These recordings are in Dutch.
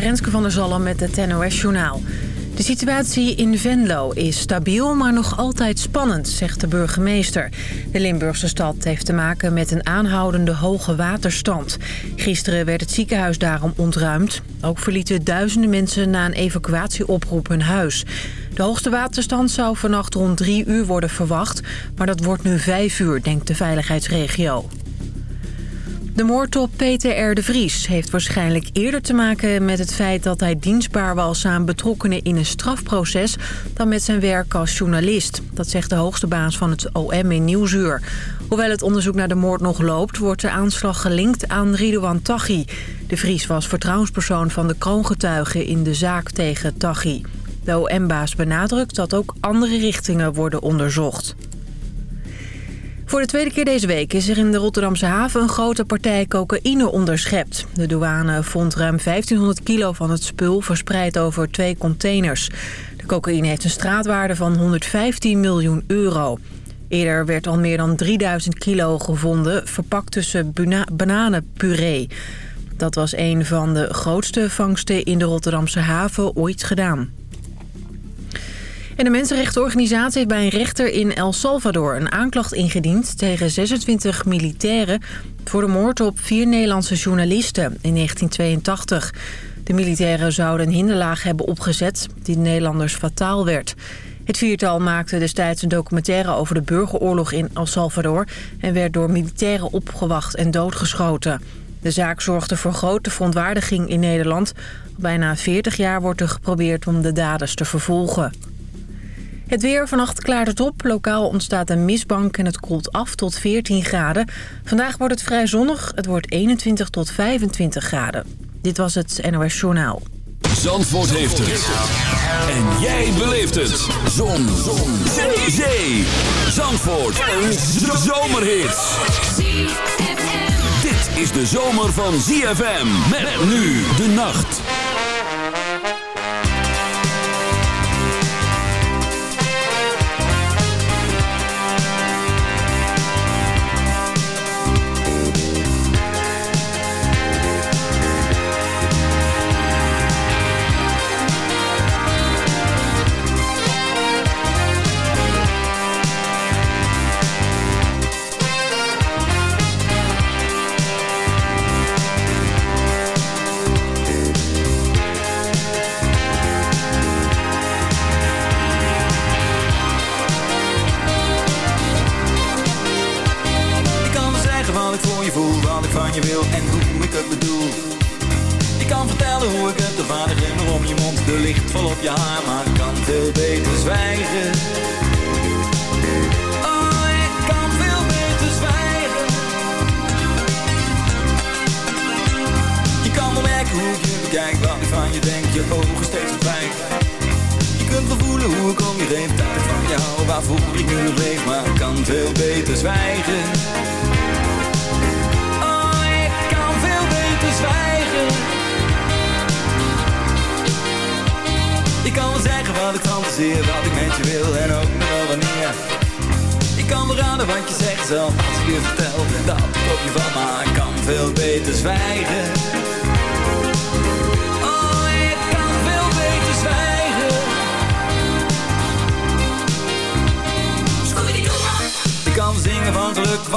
Renske van der Zalm met het NOS-journaal. De situatie in Venlo is stabiel, maar nog altijd spannend, zegt de burgemeester. De Limburgse stad heeft te maken met een aanhoudende hoge waterstand. Gisteren werd het ziekenhuis daarom ontruimd. Ook verlieten duizenden mensen na een evacuatieoproep hun huis. De hoogste waterstand zou vannacht rond drie uur worden verwacht... maar dat wordt nu vijf uur, denkt de veiligheidsregio. De moord op Peter de Vries heeft waarschijnlijk eerder te maken met het feit dat hij dienstbaar was aan betrokkenen in een strafproces dan met zijn werk als journalist. Dat zegt de hoogste baas van het OM in Nieuwsuur. Hoewel het onderzoek naar de moord nog loopt, wordt de aanslag gelinkt aan Ridouan Taghi. De Vries was vertrouwenspersoon van de kroongetuigen in de zaak tegen Taghi. De OM-baas benadrukt dat ook andere richtingen worden onderzocht. Voor de tweede keer deze week is er in de Rotterdamse haven een grote partij cocaïne onderschept. De douane vond ruim 1500 kilo van het spul verspreid over twee containers. De cocaïne heeft een straatwaarde van 115 miljoen euro. Eerder werd al meer dan 3000 kilo gevonden, verpakt tussen bananenpuree. Dat was een van de grootste vangsten in de Rotterdamse haven ooit gedaan. De mensenrechtenorganisatie heeft bij een rechter in El Salvador... een aanklacht ingediend tegen 26 militairen... voor de moord op vier Nederlandse journalisten in 1982. De militairen zouden een hinderlaag hebben opgezet... die de Nederlanders fataal werd. Het viertal maakte destijds een documentaire over de burgeroorlog in El Salvador... en werd door militairen opgewacht en doodgeschoten. De zaak zorgde voor grote verontwaardiging in Nederland. bijna 40 jaar wordt er geprobeerd om de daders te vervolgen. Het weer, vannacht klaart het op. Lokaal ontstaat een mistbank en het koelt af tot 14 graden. Vandaag wordt het vrij zonnig. Het wordt 21 tot 25 graden. Dit was het NOS Journaal. Zandvoort heeft het. En jij beleeft het. Zon. Zon. Zee. Zee. Zandvoort. Een zomerhit. Dit is de zomer van ZFM. Met nu de nacht. op je haar, maar kan veel beter zwijgen. Oh, ik kan veel beter zwijgen. Je kan wel merken hoe ik je wat van je denk, je ogen steeds verdwijnt. Je kunt wel voelen hoe ik om je heen, tijd van jou, waar voel ik nu leef, maar kan veel beter zwijgen. zeggen wat ik fantaseer, wat ik met je wil en ook nog wel wanneer. Ik kan beraden wat je zegt zelf als ik je vertel, dat op je van, maar ik kan veel beter zwijgen.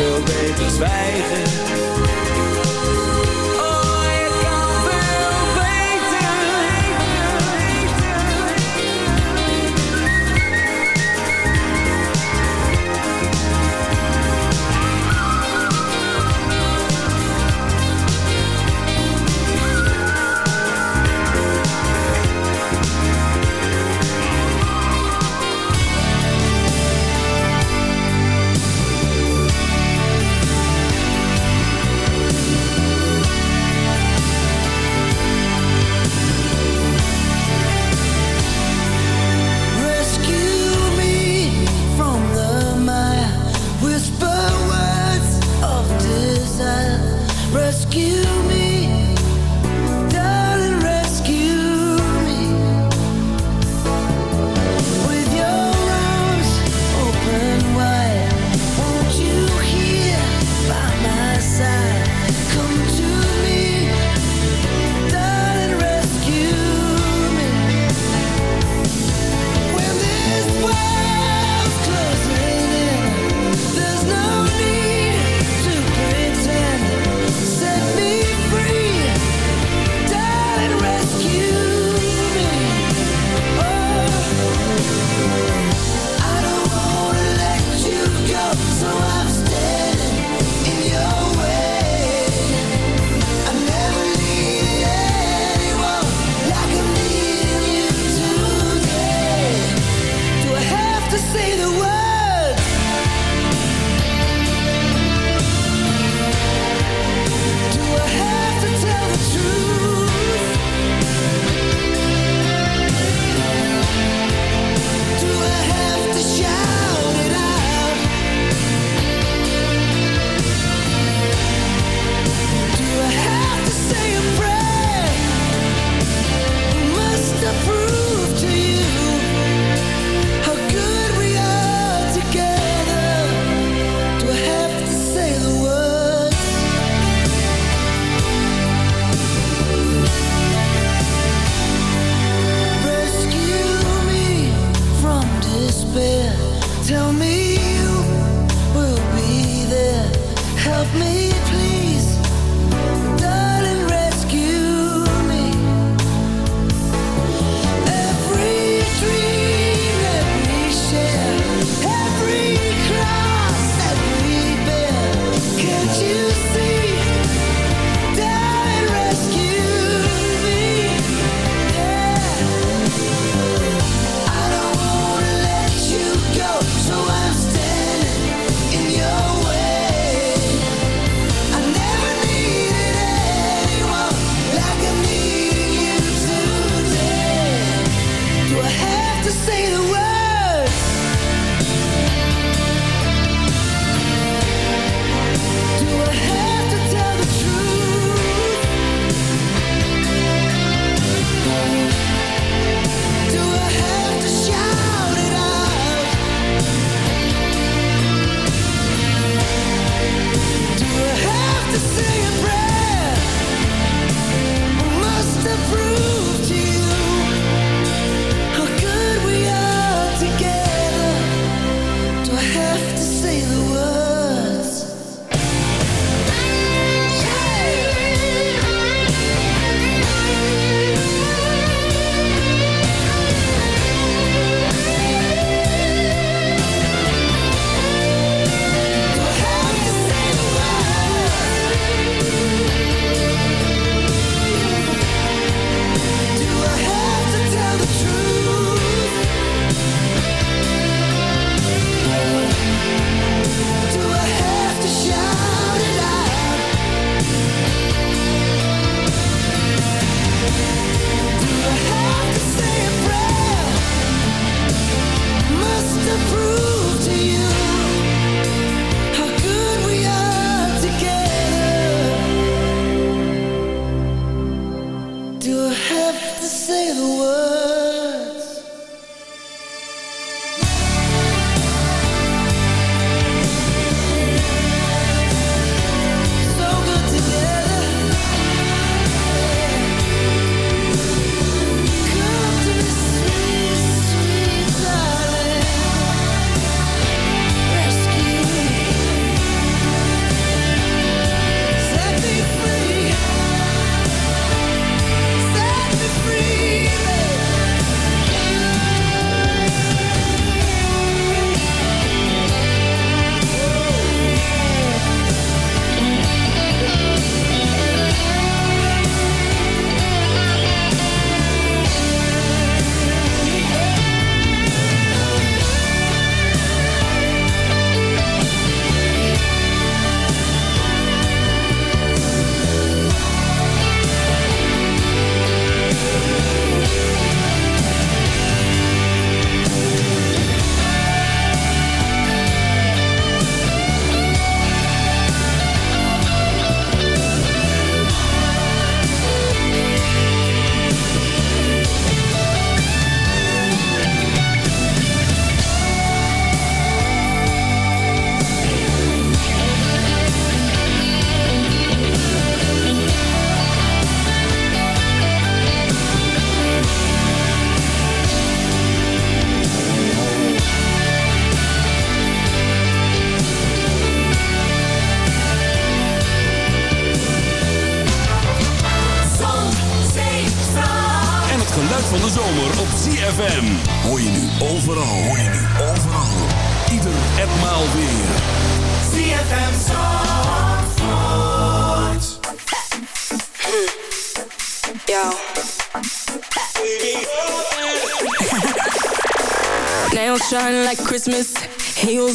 veel beter zwijgen.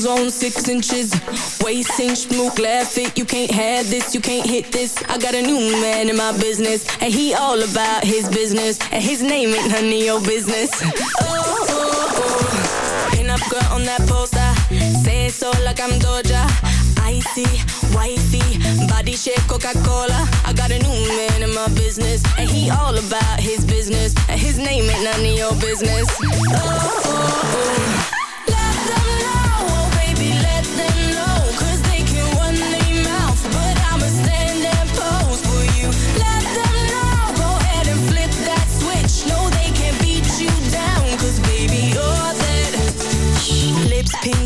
On six inches. Waist inch, smoke, laugh it. You can't have this, you can't hit this. I got a new man in my business. And he all about his business. And his name ain't none of your business. Oh, oh, oh. Pin up girl on that poster. Say it so like I'm Doja. Icy, wifey, body shape Coca-Cola. I got a new man in my business. And he all about his business. And his name ain't none of your business. Oh, oh, oh.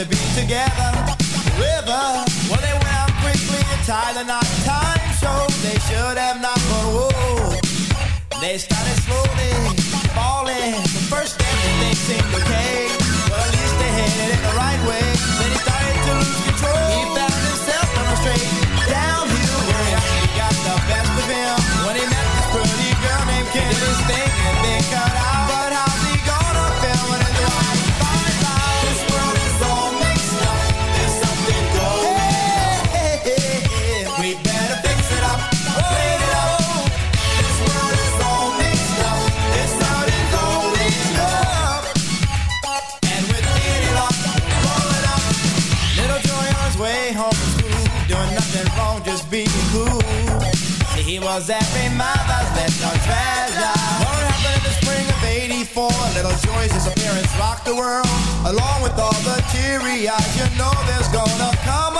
to be together. River, well they went out quickly and tied not time showed They should have not, but whoa. They started slowly falling. The first everything seemed okay, Well, at least they headed in the right way. Then he started to lose control. He found himself on a straight downhill where he got the best of him. parents rock the world, along with all the teary eyes. You know there's gonna come a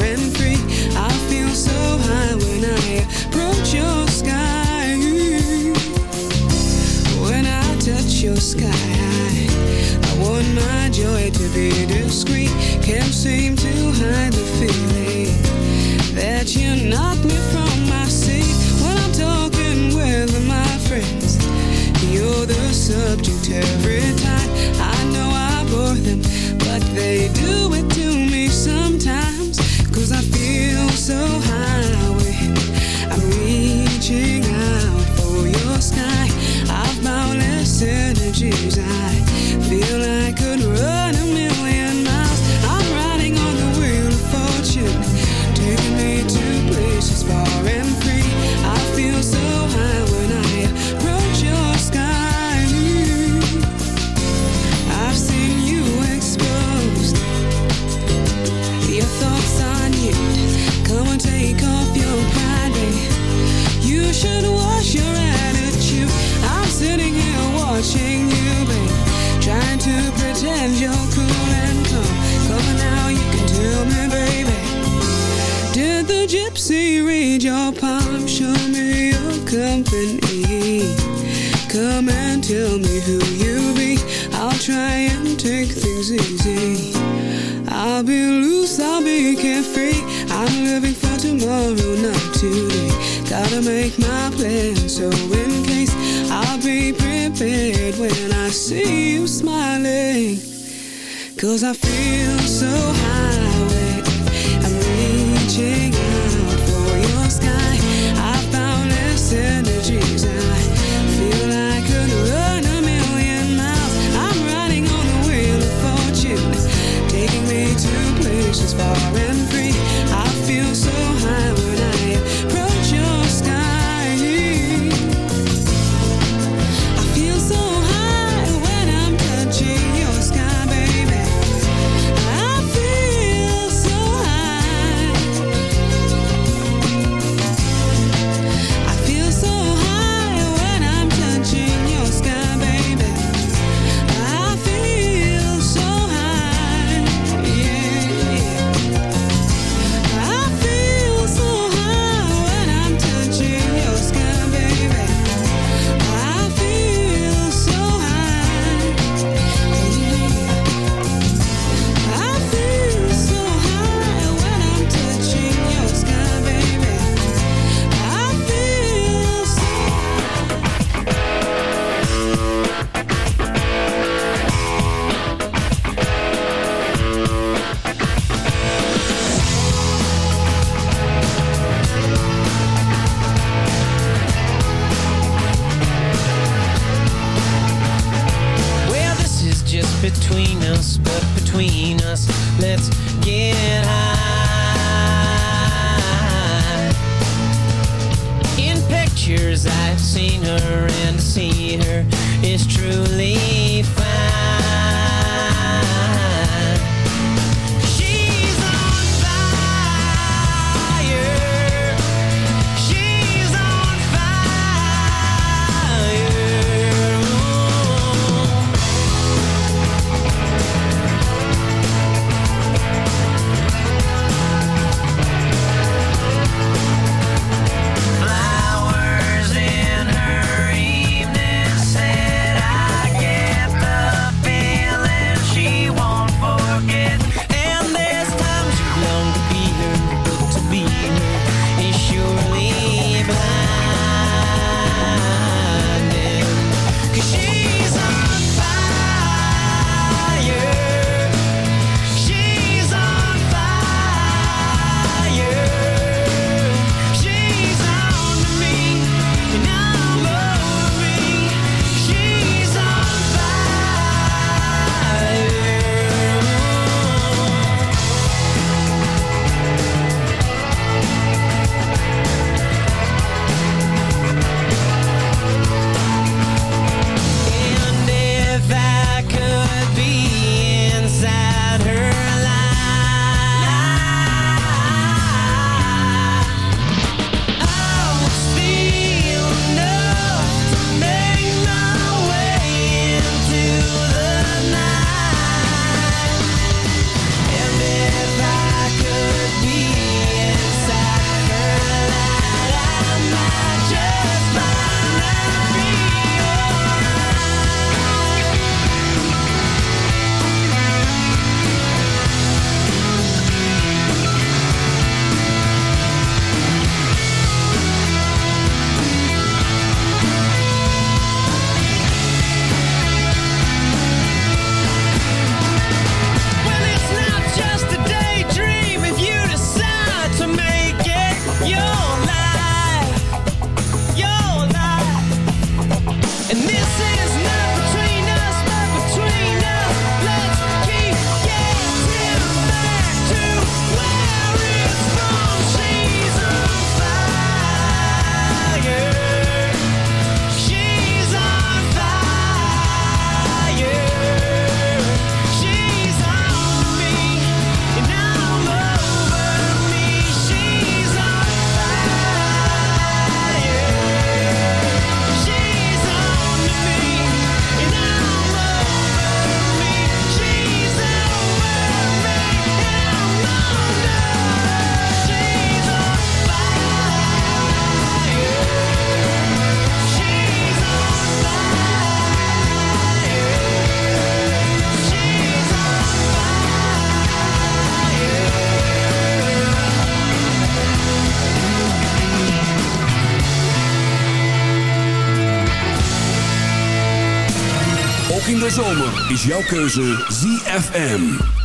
is jouw keuze ZFM.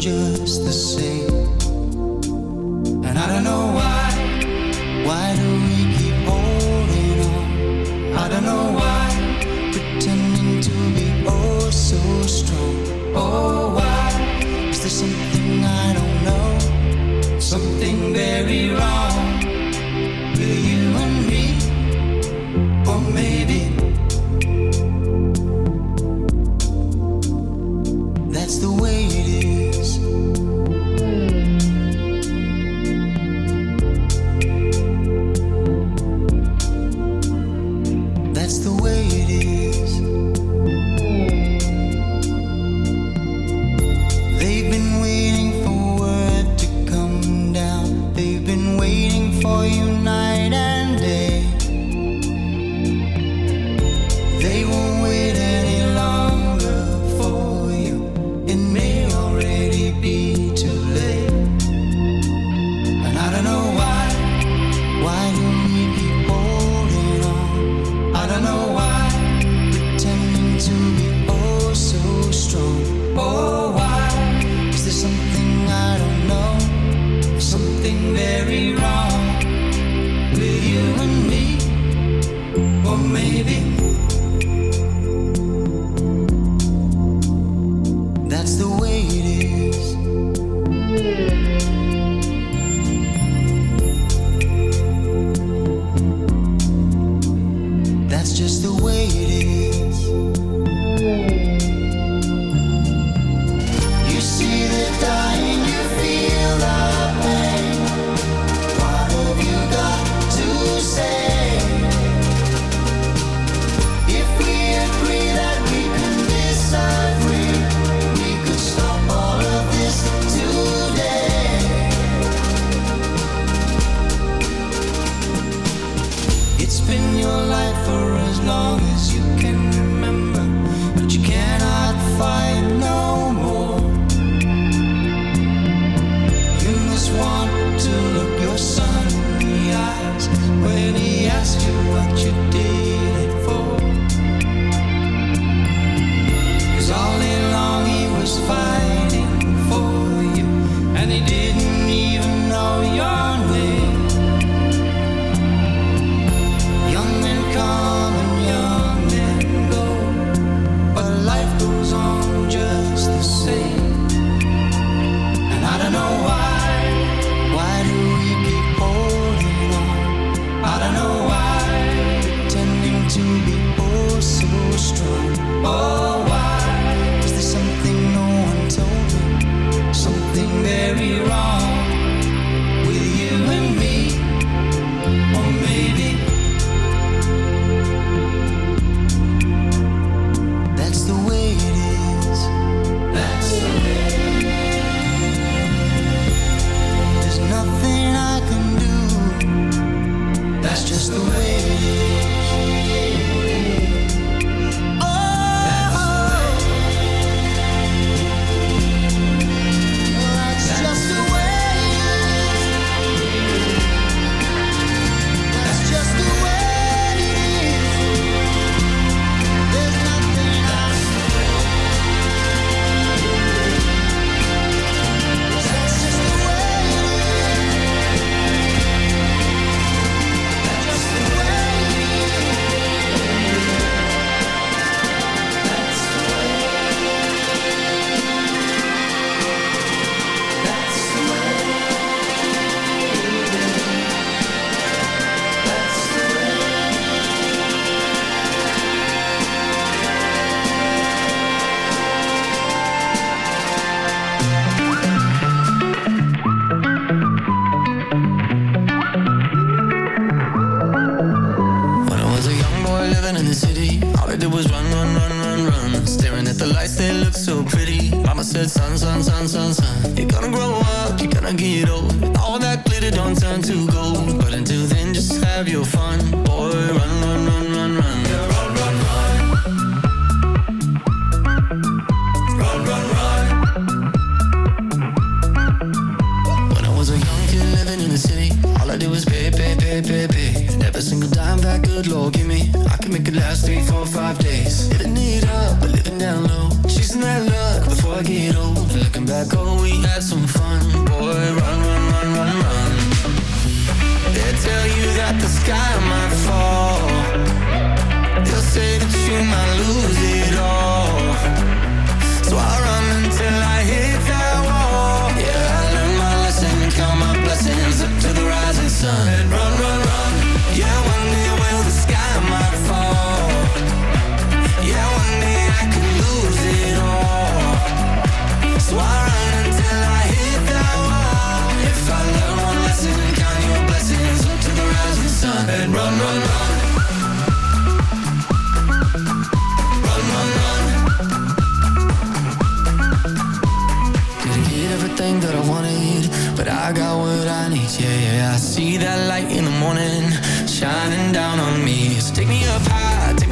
just the same.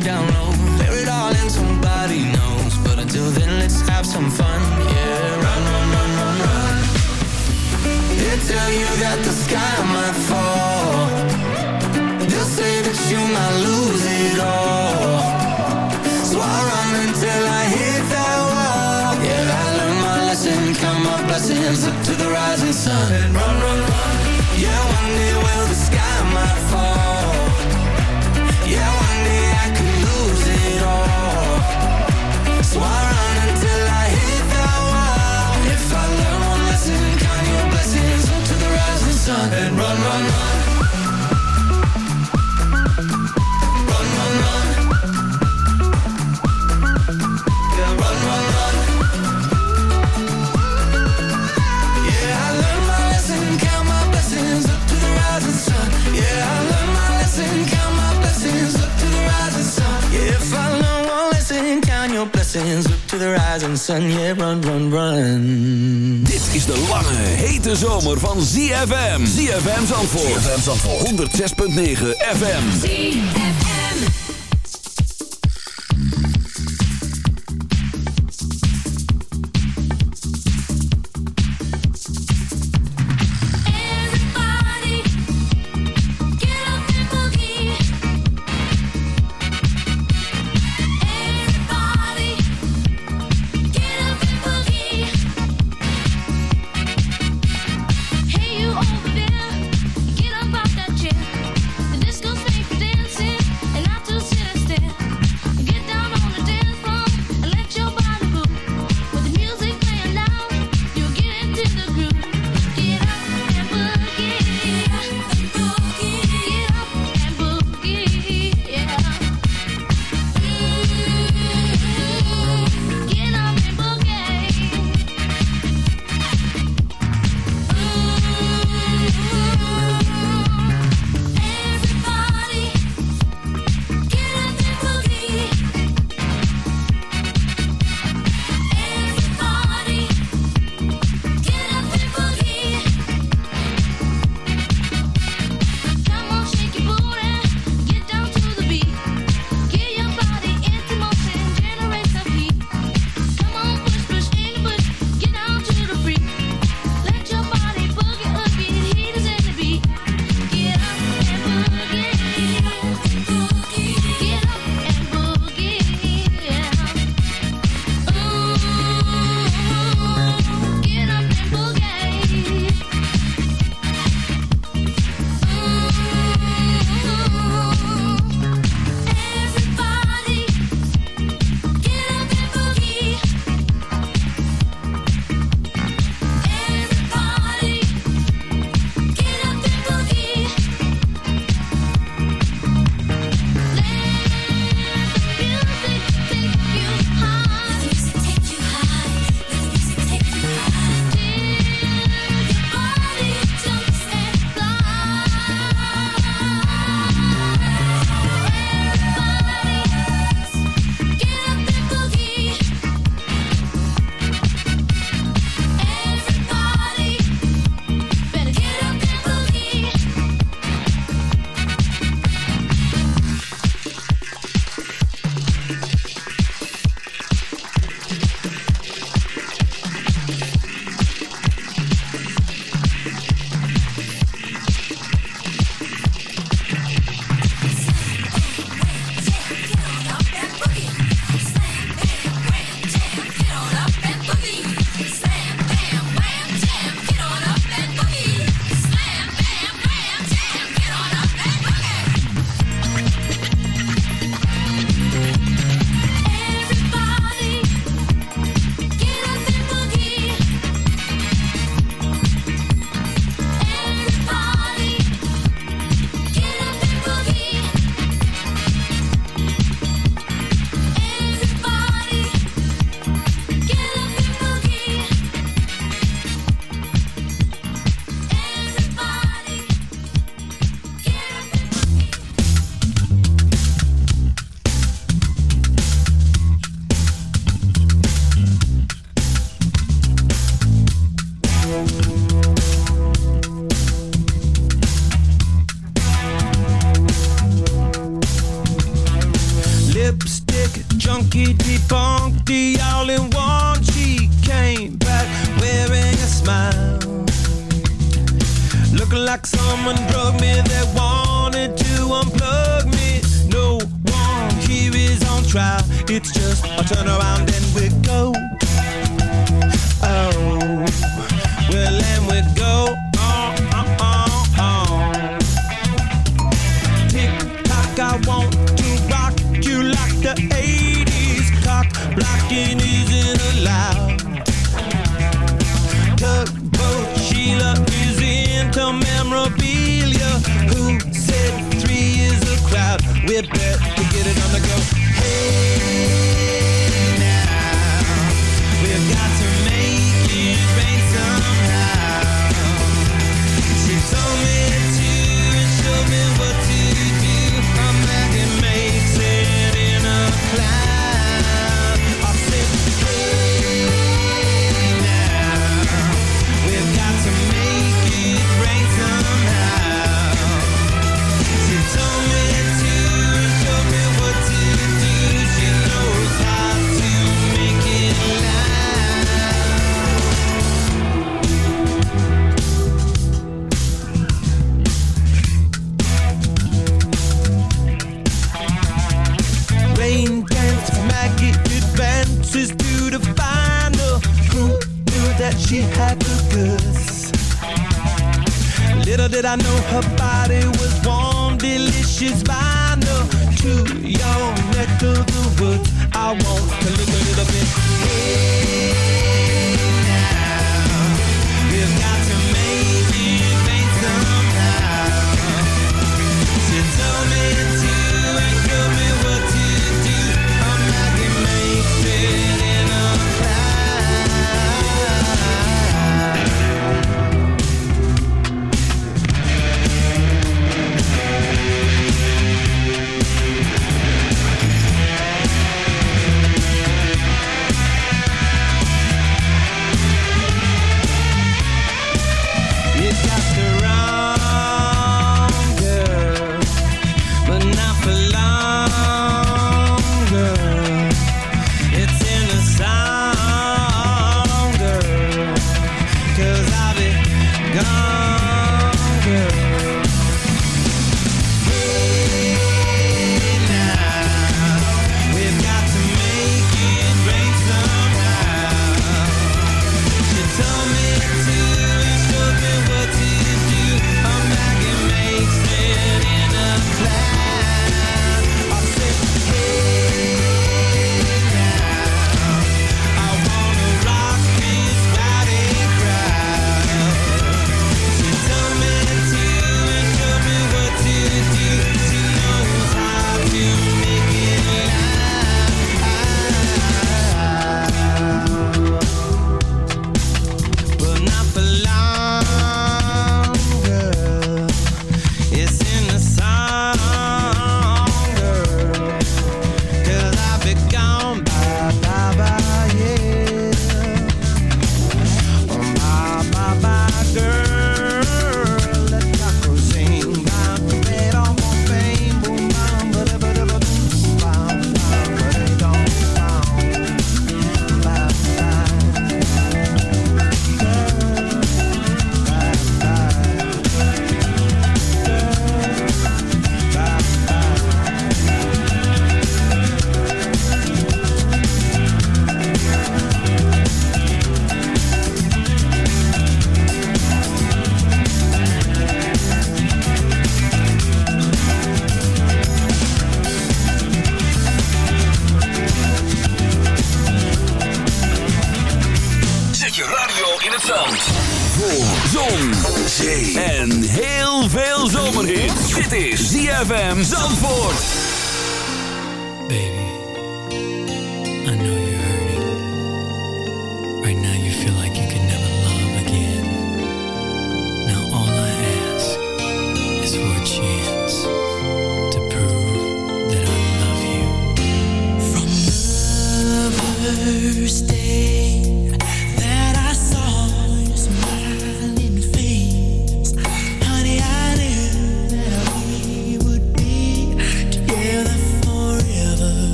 down low. Bear it all and somebody knows. But until then let's have some fun. Yeah, run, run, run, run, run. They tell you that the sky might fall. They'll say that you might lose it all. So I run until I hit that wall. Yeah, I learned my lesson. Count my blessings up to the rising sun. And run, run to the rising sun, yeah, run, run, run. Dit is de lange, hete zomer van ZFM. ZFM Zandvoort. ZFM Zandvoort. 106.9 FM. ZFM.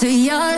to your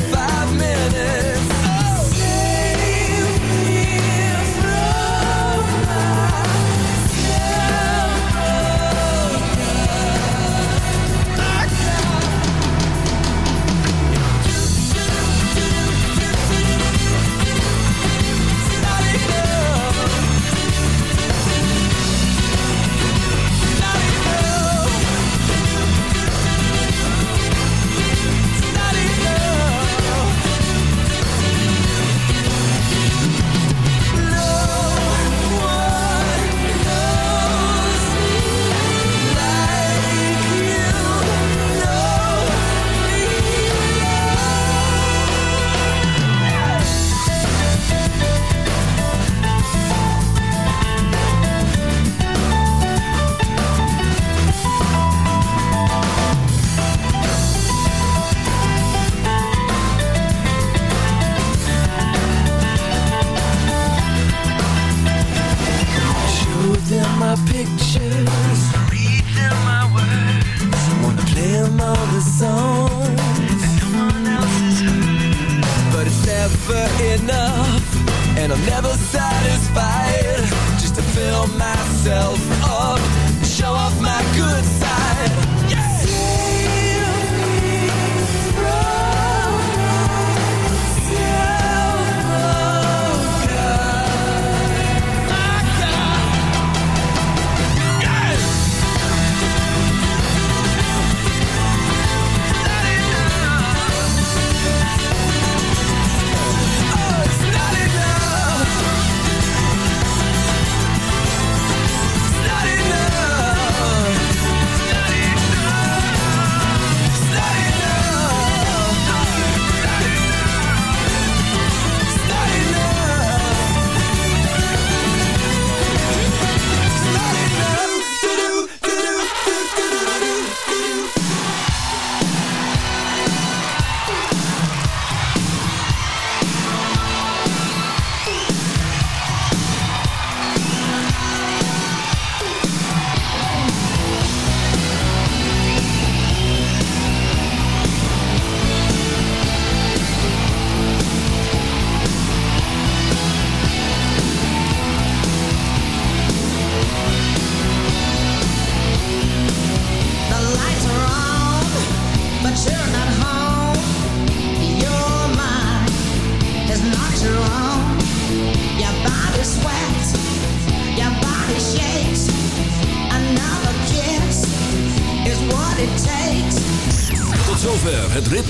if myself.